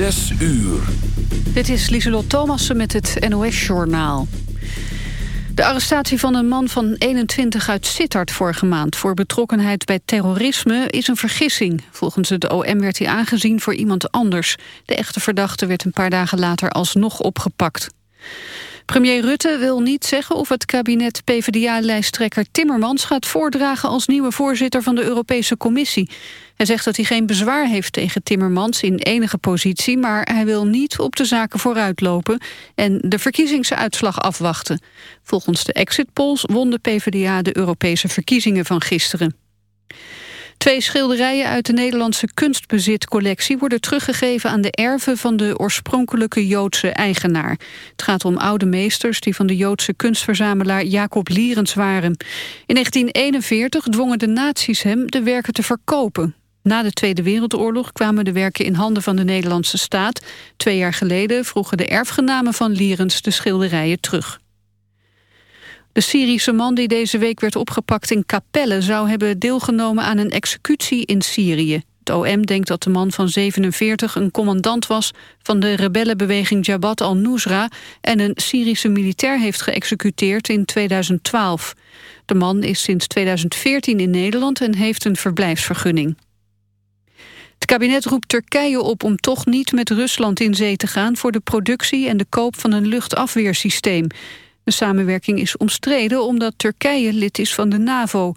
Uur. Dit is Lieselot Thomassen met het NOS-journaal. De arrestatie van een man van 21 uit Sittard vorige maand... voor betrokkenheid bij terrorisme is een vergissing. Volgens het OM werd hij aangezien voor iemand anders. De echte verdachte werd een paar dagen later alsnog opgepakt. Premier Rutte wil niet zeggen of het kabinet PvdA-lijsttrekker Timmermans gaat voordragen als nieuwe voorzitter van de Europese Commissie. Hij zegt dat hij geen bezwaar heeft tegen Timmermans in enige positie, maar hij wil niet op de zaken vooruitlopen en de verkiezingsuitslag afwachten. Volgens de exit polls won de PvdA de Europese verkiezingen van gisteren. Twee schilderijen uit de Nederlandse kunstbezitcollectie... worden teruggegeven aan de erven van de oorspronkelijke Joodse eigenaar. Het gaat om oude meesters die van de Joodse kunstverzamelaar Jacob Lierens waren. In 1941 dwongen de nazi's hem de werken te verkopen. Na de Tweede Wereldoorlog kwamen de werken in handen van de Nederlandse staat. Twee jaar geleden vroegen de erfgenamen van Lierens de schilderijen terug. De Syrische man die deze week werd opgepakt in Capelle... zou hebben deelgenomen aan een executie in Syrië. Het OM denkt dat de man van 47 een commandant was... van de rebellenbeweging Jabhat al-Nusra... en een Syrische militair heeft geëxecuteerd in 2012. De man is sinds 2014 in Nederland en heeft een verblijfsvergunning. Het kabinet roept Turkije op om toch niet met Rusland in zee te gaan... voor de productie en de koop van een luchtafweersysteem. De samenwerking is omstreden omdat Turkije lid is van de NAVO.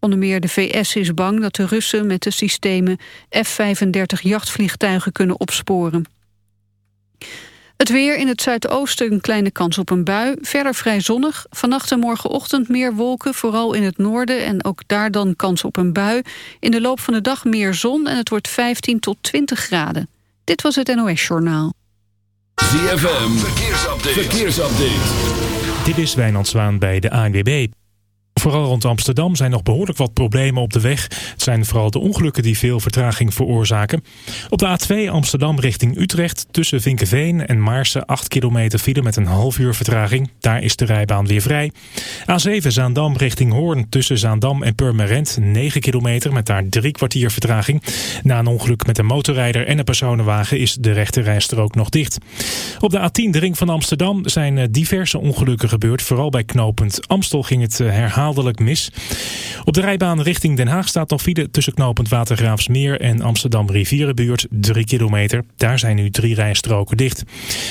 Onder meer de VS is bang dat de Russen met de systemen F-35 jachtvliegtuigen kunnen opsporen. Het weer in het zuidoosten een kleine kans op een bui. Verder vrij zonnig. Vannacht en morgenochtend meer wolken, vooral in het noorden. En ook daar dan kans op een bui. In de loop van de dag meer zon en het wordt 15 tot 20 graden. Dit was het NOS Journaal. ZFM, verkeersupdate. verkeersupdate. Dit is Wijnand Zwaan bij de ANWB. Vooral rond Amsterdam zijn nog behoorlijk wat problemen op de weg. Het zijn vooral de ongelukken die veel vertraging veroorzaken. Op de A2 Amsterdam richting Utrecht tussen Vinkenveen en Maarsen 8 kilometer file met een half uur vertraging. Daar is de rijbaan weer vrij. A7 Zaandam richting Hoorn tussen Zaandam en Purmerend 9 kilometer met daar drie kwartier vertraging. Na een ongeluk met een motorrijder en een personenwagen is de rechte rijstrook nog dicht. Op de A10 de ring van Amsterdam zijn eh, diverse ongelukken gebeurd. Vooral bij knooppunt Amstel ging het eh, mis. Op de rijbaan richting Den Haag staat nog file tussen knooppunt Watergraafsmeer en Amsterdam Rivierenbuurt 3 kilometer. Daar zijn nu drie rijstroken dicht.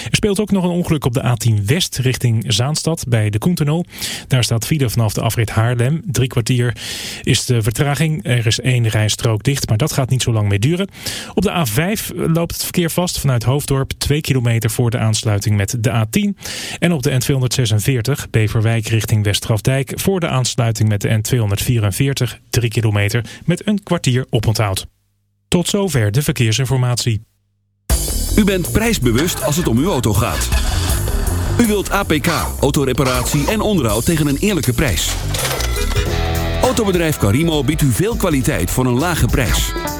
Er speelt ook nog een ongeluk op de A10 West richting Zaanstad bij de Koentunnel. Daar staat file vanaf de afrit Haarlem. Drie kwartier is de vertraging. Er is één rijstrook dicht, maar dat gaat niet zo lang meer duren. Op de A5 loopt het verkeer vast vanuit Hoofddorp 2 kilometer voor de aansluiting met de A10. En op de N246 Beverwijk richting Westgrafdijk voor de aansluiting aansluiting met de N244 3 kilometer met een kwartier oponthoud. Tot zover de verkeersinformatie. U bent prijsbewust als het om uw auto gaat. U wilt APK, autoreparatie en onderhoud tegen een eerlijke prijs. Autobedrijf Carimo biedt u veel kwaliteit voor een lage prijs.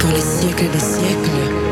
Dans les siècles des siècles.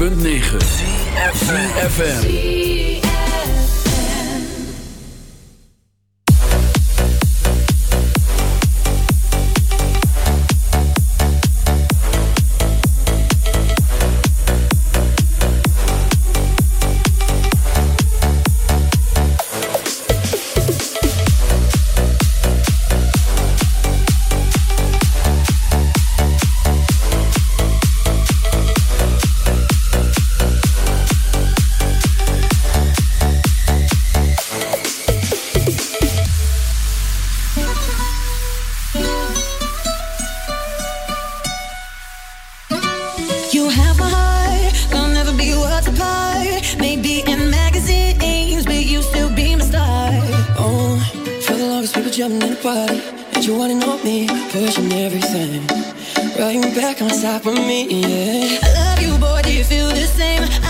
Radio Bündnis. body, and you wanna know me, pushing everything. Right back on top of me, yeah. I love you, boy, do you feel the same?